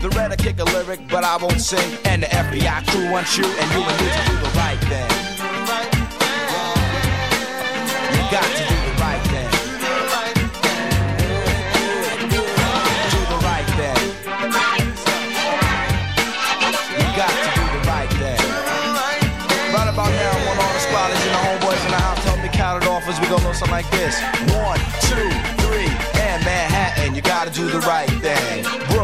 The red I kick a lyric, but I won't sing. And the FBI crew wants you, and you and me to do the right thing. You got to do the right thing. Do the right thing. You got to do the right thing. Right about now, all the and the homeboys in the house me go something like this. One, two, three, and Manhattan, you gotta do the right thing.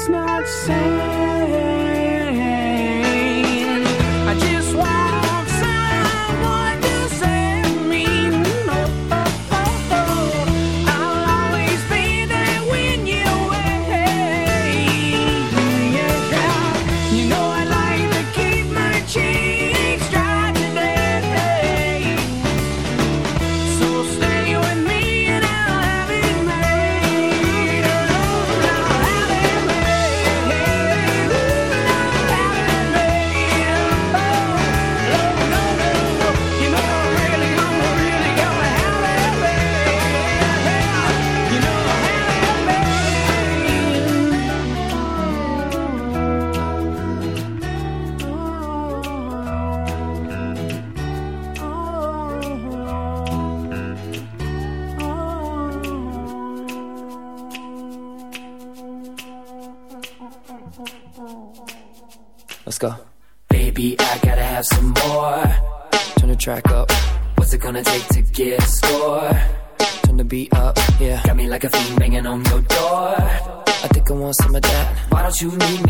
It's not sane. You meet me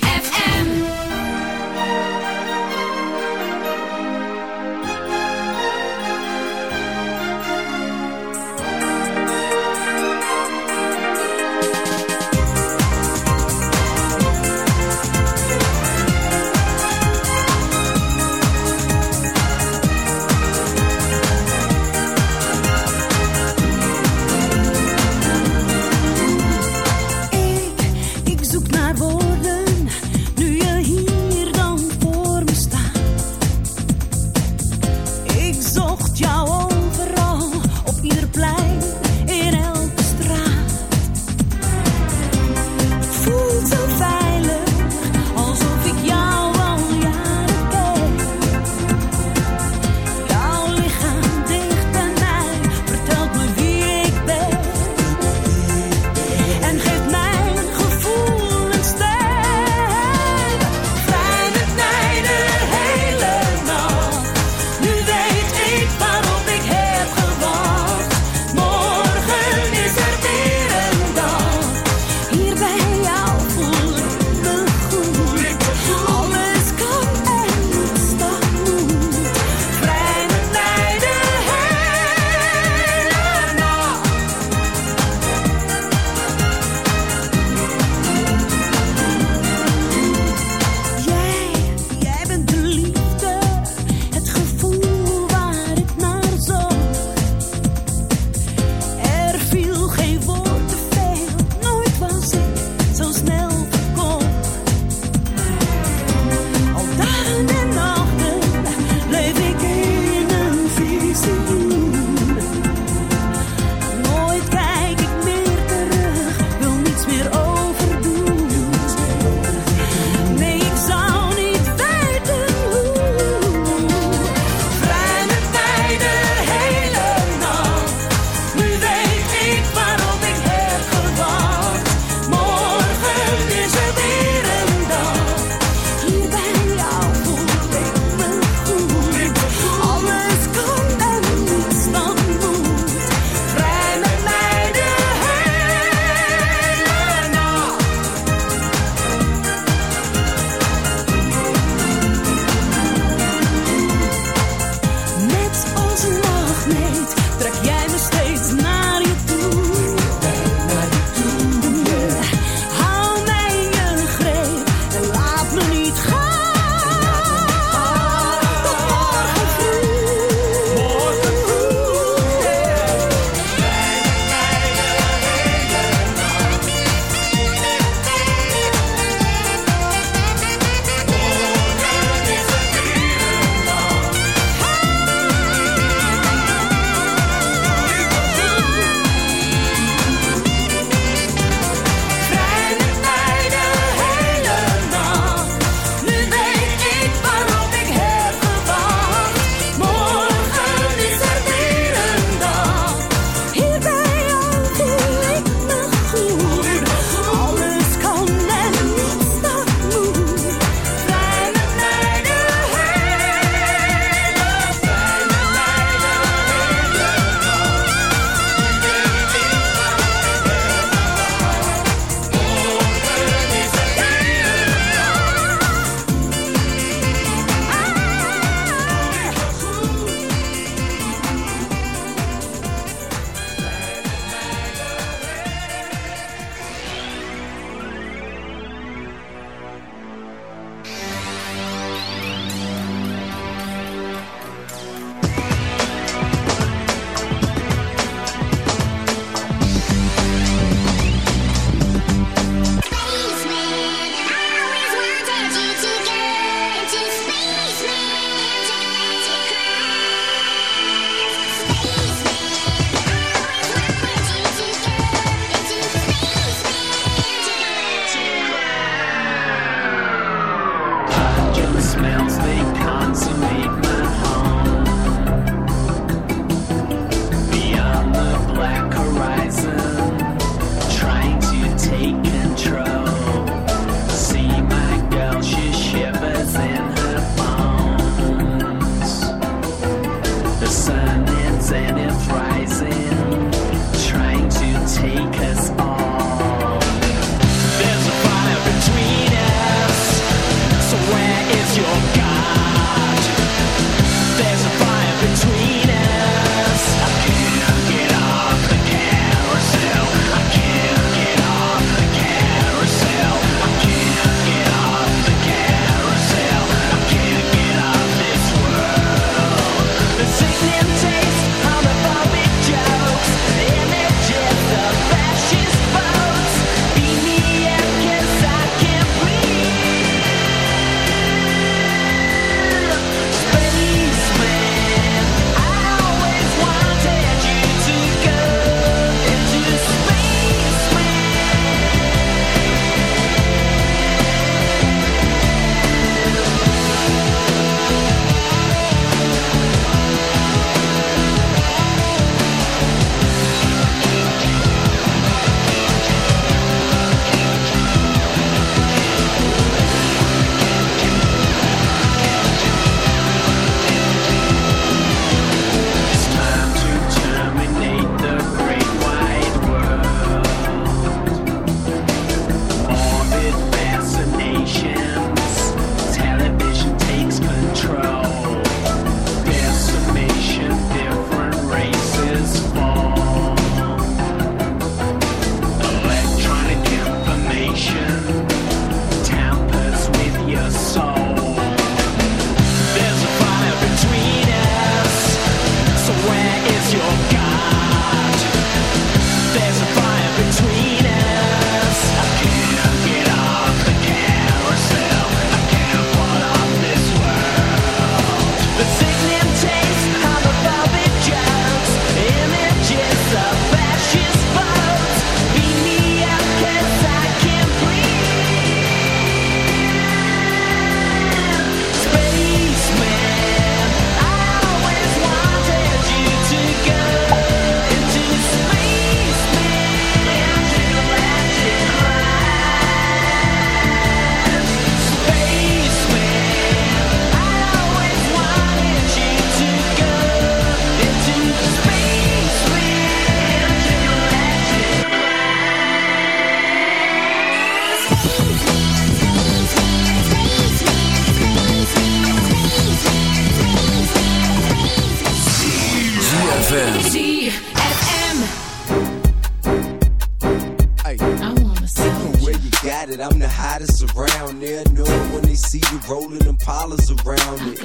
Around. They'll know when they see you rolling them pollas around it.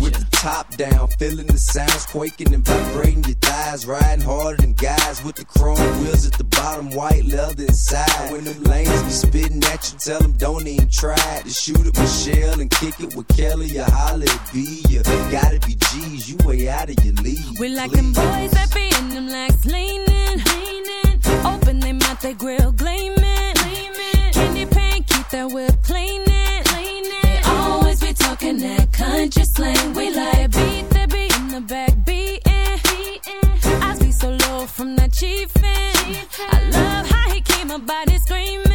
With the top down, feeling the sounds quaking and vibrating your thighs. Riding harder than guys with the chrome wheels at the bottom, white leather inside. When them lanes be spitting at you, tell them don't even try to shoot at Michelle and kick it with Kelly or holla at B. You gotta be G's, you way out of your league. We like them boys that be in them legs leaning, leaning. Open they mouth, they grill gleaming. That whip cleaning, cleaning. They always be talking that country slang. We like beat that be in the back beating. I be so low from that chiefin'. I love how he keep my body screaming,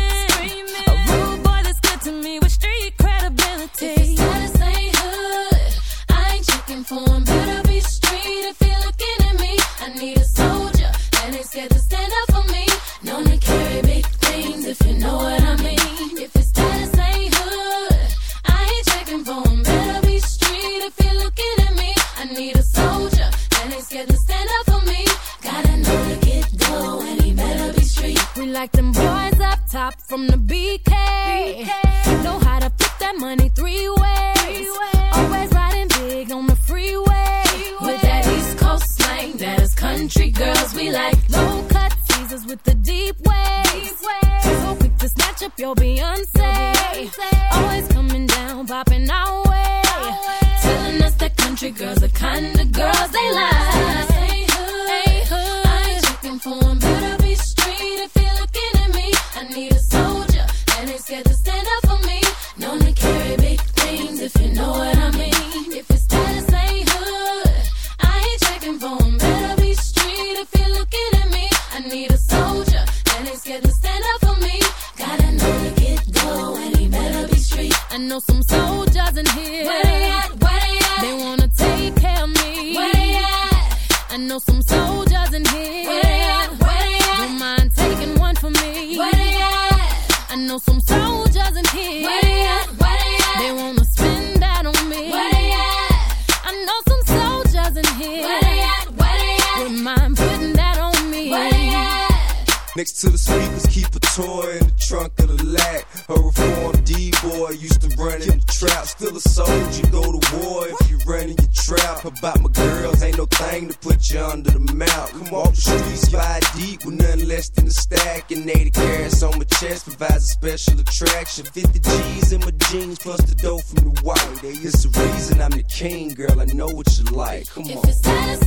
top from the BK. Know how to flip that money three ways. Always riding big on the freeway. With that East Coast slang, that is country girls. We like low cut teasers with the deep waves. So quick to snatch up your Beyonce. Always coming down, popping our way. Telling us that country girls the kind of special attraction. 50 G's in my jeans, plus the dough from the white. It's the reason I'm the king, girl. I know what you like. Come on.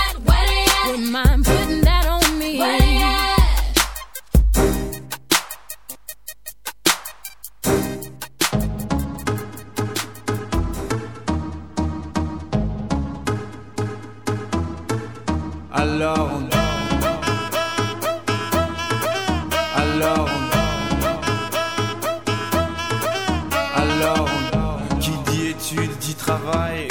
Alors on danse. Alors on Alors on Qui dit études dit travail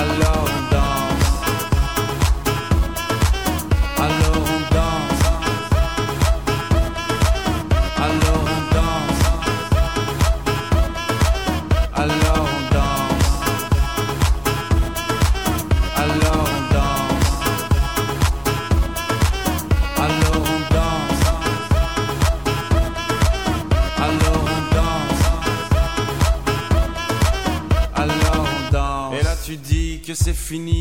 alone.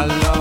I love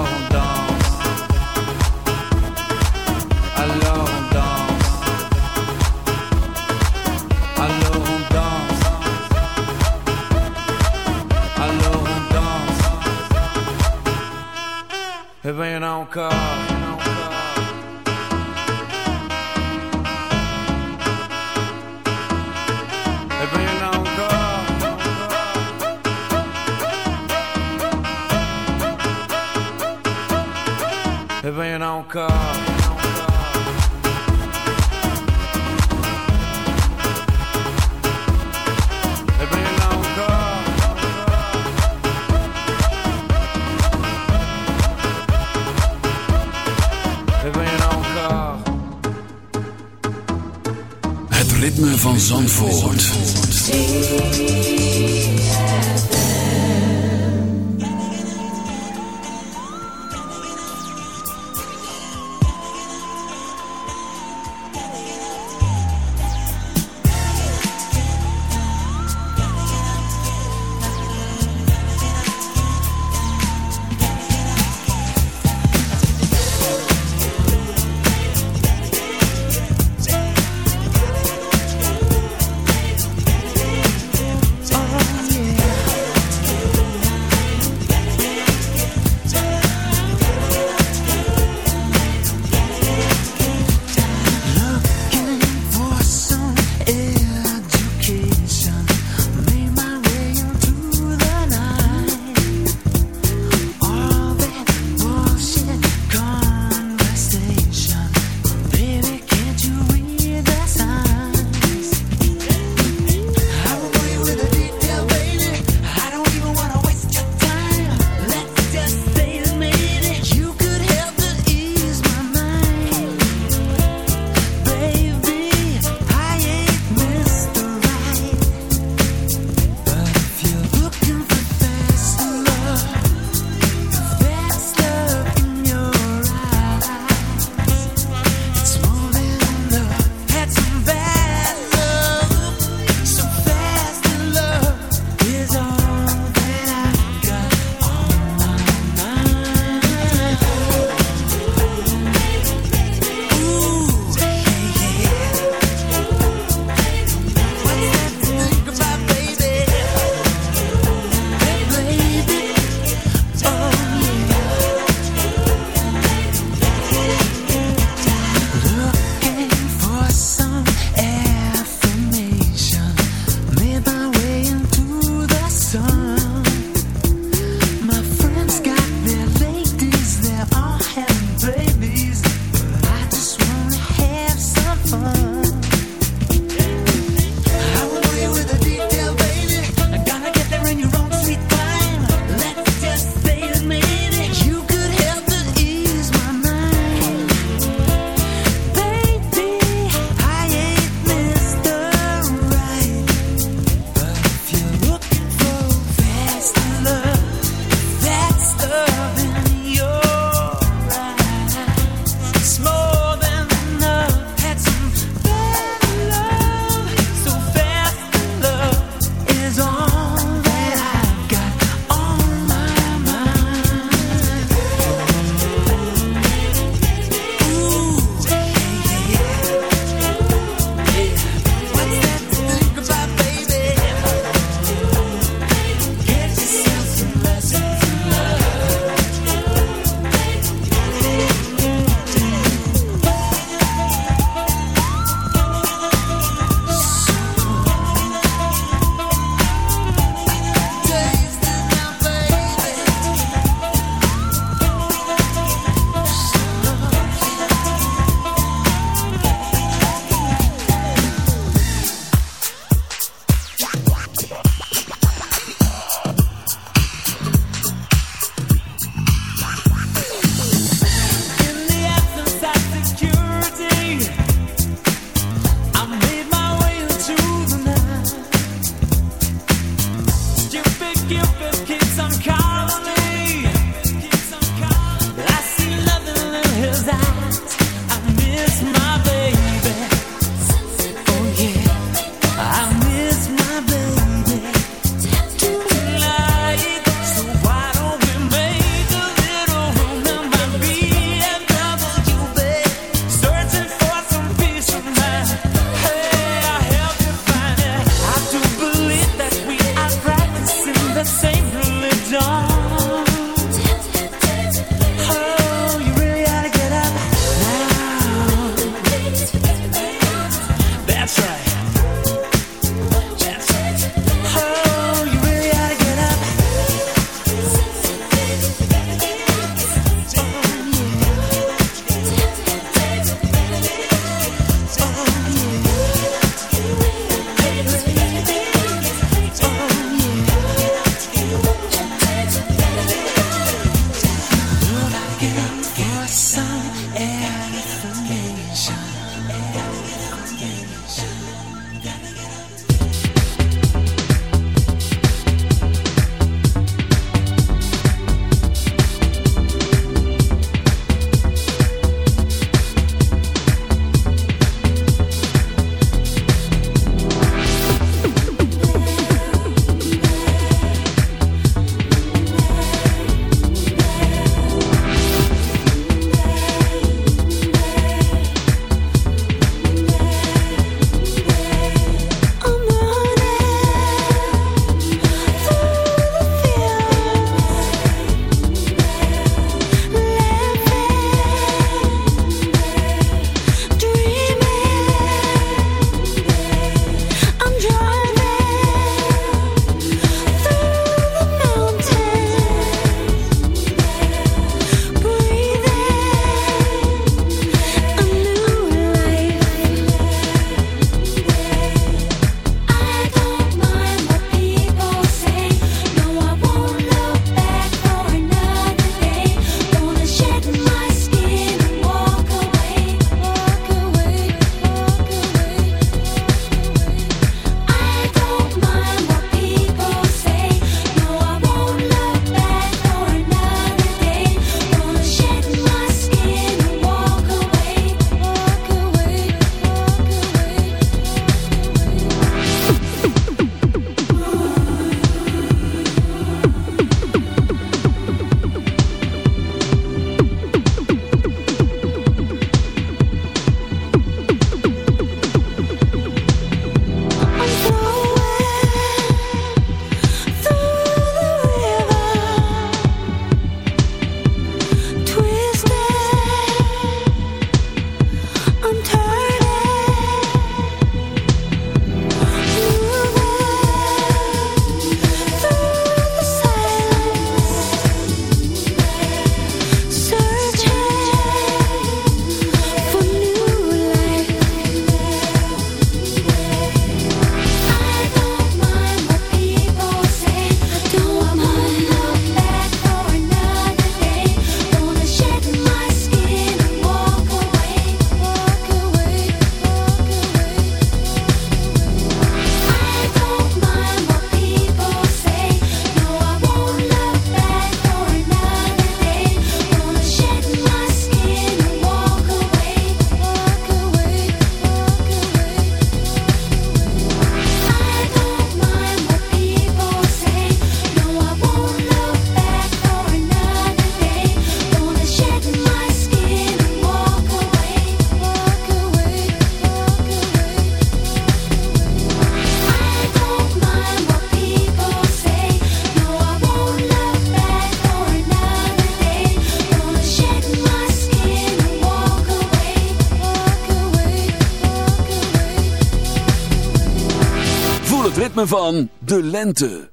van de lente.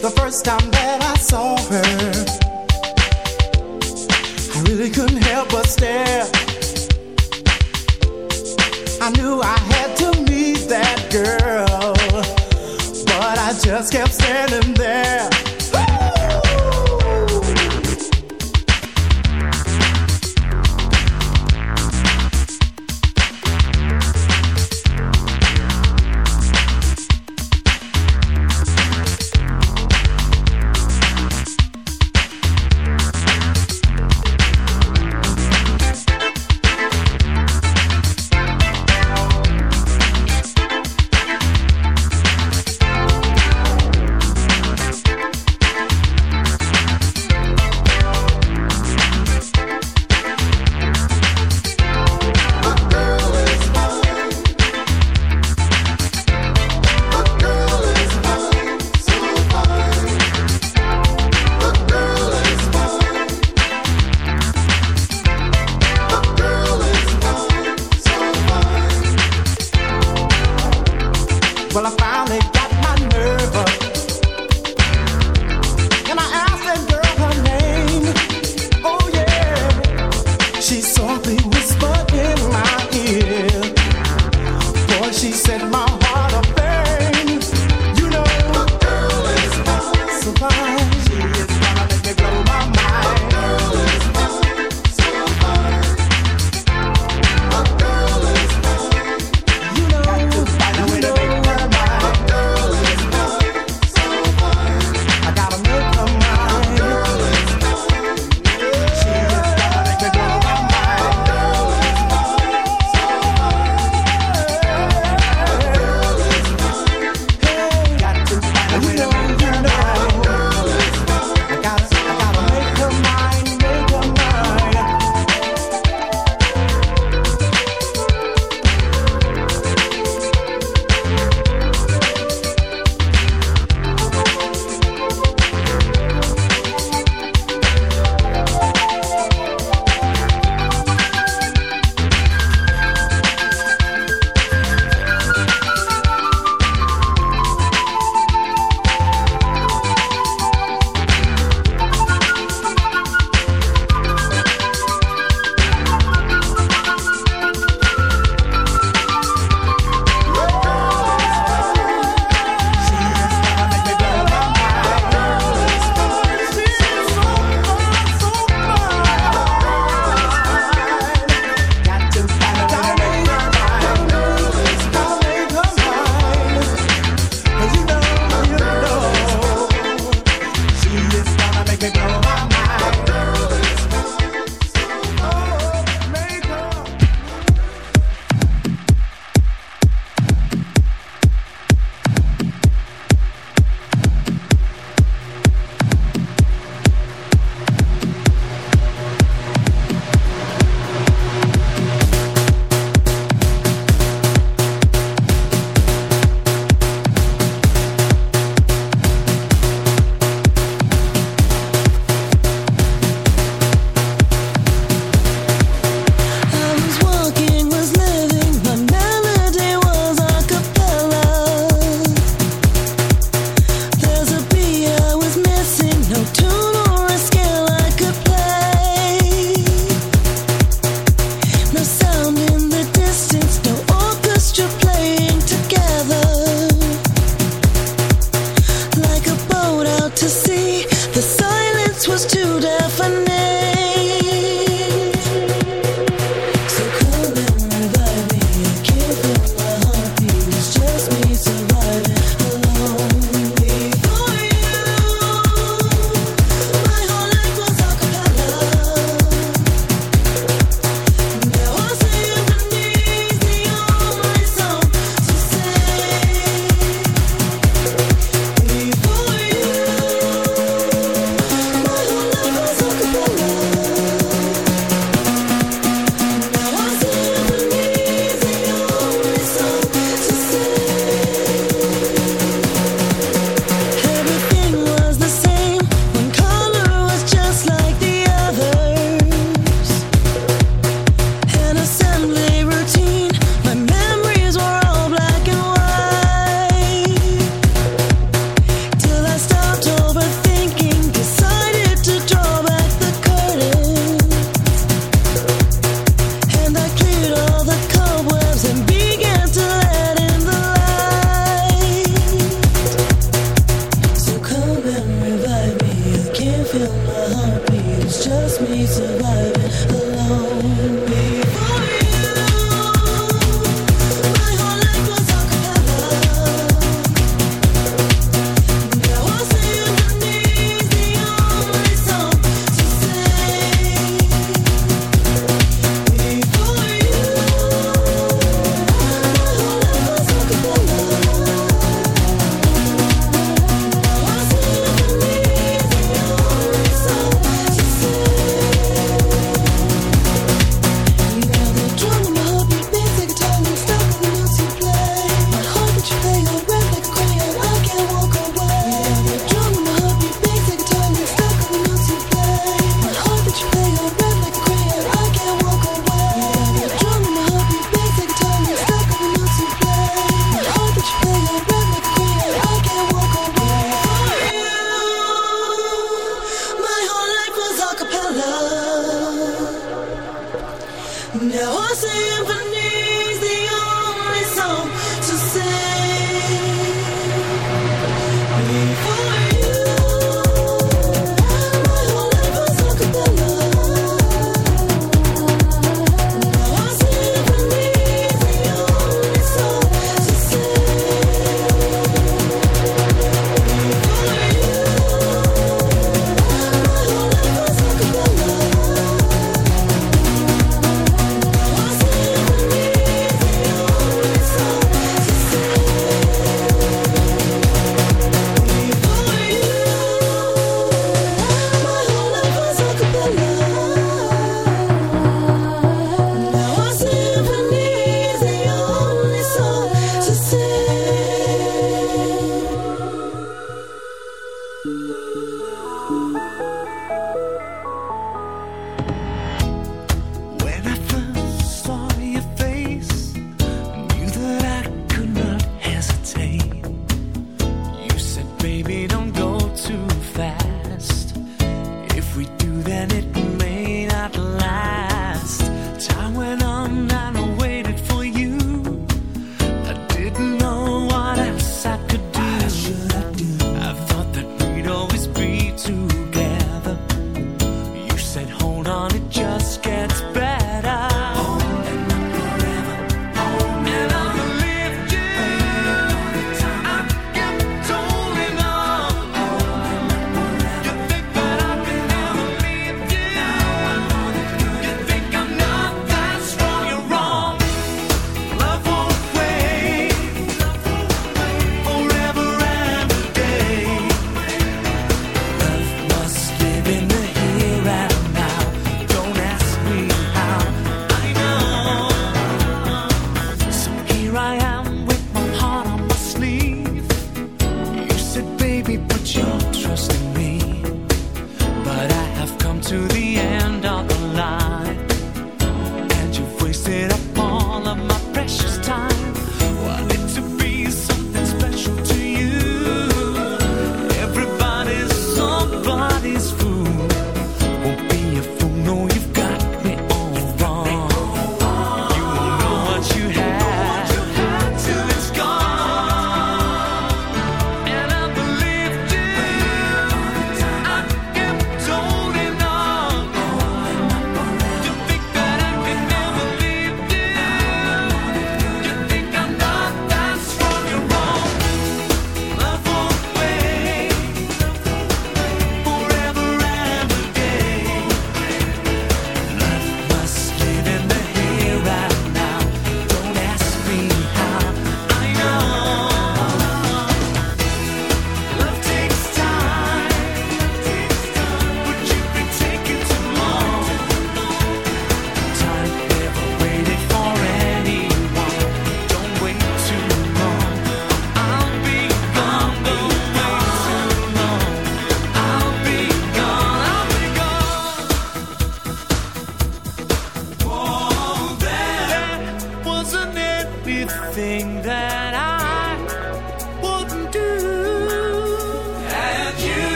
The first time that I saw her I really couldn't help but stare I knew I had to meet that girl just kept standing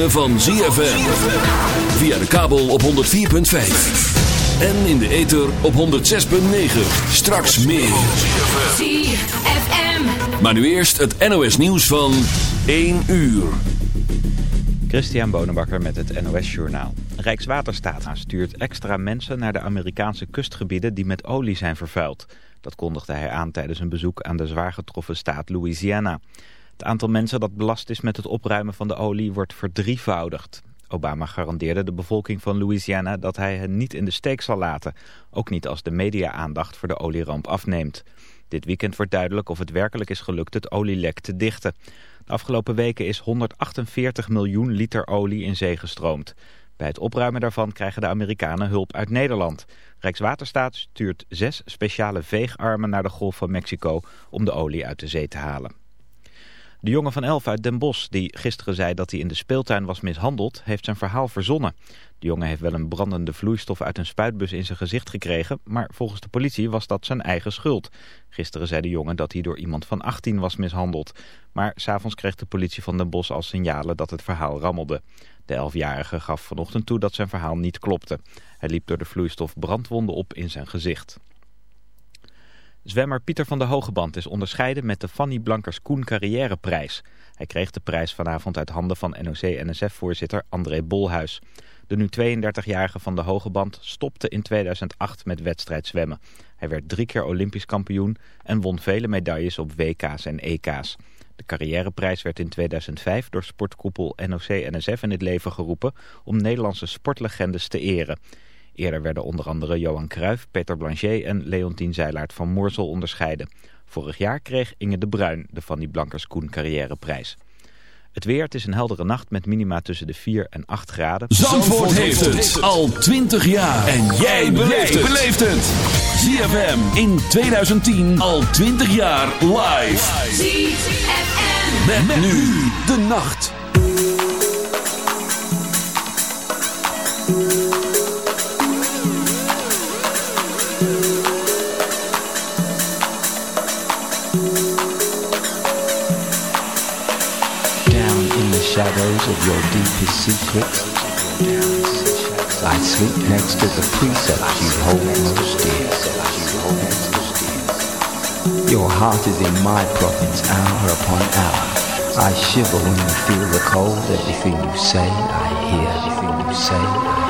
ritme van ZFM. Via de kabel op 104.5. En in de ether op 106.9. Straks meer. ZFM. Maar nu eerst het NOS nieuws van 1 uur. Christian Bonenbakker met het NOS Journaal. Rijkswaterstaat stuurt extra mensen naar de Amerikaanse kustgebieden die met olie zijn vervuild. Dat kondigde hij aan tijdens een bezoek aan de zwaar getroffen staat Louisiana. Het aantal mensen dat belast is met het opruimen van de olie wordt verdrievoudigd. Obama garandeerde de bevolking van Louisiana dat hij hen niet in de steek zal laten. Ook niet als de media-aandacht voor de olieramp afneemt. Dit weekend wordt duidelijk of het werkelijk is gelukt het olielek te dichten. De afgelopen weken is 148 miljoen liter olie in zee gestroomd. Bij het opruimen daarvan krijgen de Amerikanen hulp uit Nederland. Rijkswaterstaat stuurt zes speciale veegarmen naar de Golf van Mexico om de olie uit de zee te halen. De jongen van elf uit Den Bosch, die gisteren zei dat hij in de speeltuin was mishandeld, heeft zijn verhaal verzonnen. De jongen heeft wel een brandende vloeistof uit een spuitbus in zijn gezicht gekregen, maar volgens de politie was dat zijn eigen schuld. Gisteren zei de jongen dat hij door iemand van 18 was mishandeld. Maar s'avonds kreeg de politie van Den Bosch al signalen dat het verhaal rammelde. De elfjarige gaf vanochtend toe dat zijn verhaal niet klopte. Hij liep door de vloeistof brandwonden op in zijn gezicht. Zwemmer Pieter van der Hogeband is onderscheiden met de Fanny Blankers Koen Carrièreprijs. Hij kreeg de prijs vanavond uit handen van NOC-NSF-voorzitter André Bolhuis. De nu 32-jarige van de hoge band stopte in 2008 met wedstrijdzwemmen. Hij werd drie keer Olympisch kampioen en won vele medailles op WK's en EK's. De carrièreprijs werd in 2005 door sportkoepel NOC-NSF in het leven geroepen om Nederlandse sportlegendes te eren. Eerder werden onder andere Johan Cruijff, Peter Blanchet en Leontien Zeilaert van Moorsel onderscheiden. Vorig jaar kreeg Inge de Bruin de Fanny Blankers-Koen carrièreprijs. Het weer, het is een heldere nacht met minima tussen de 4 en 8 graden. Zandvoort, heeft het al 20 jaar. En jij beleeft het. ZFM in 2010 al 20 jaar live. ZFM. Met, met nu de nacht. Shadows of your deepest secrets, I sleep next to the precepts you hold most dear. Your heart is in my province hour upon hour. I shiver when you feel the cold. Everything you say, I hear. Everything you say, I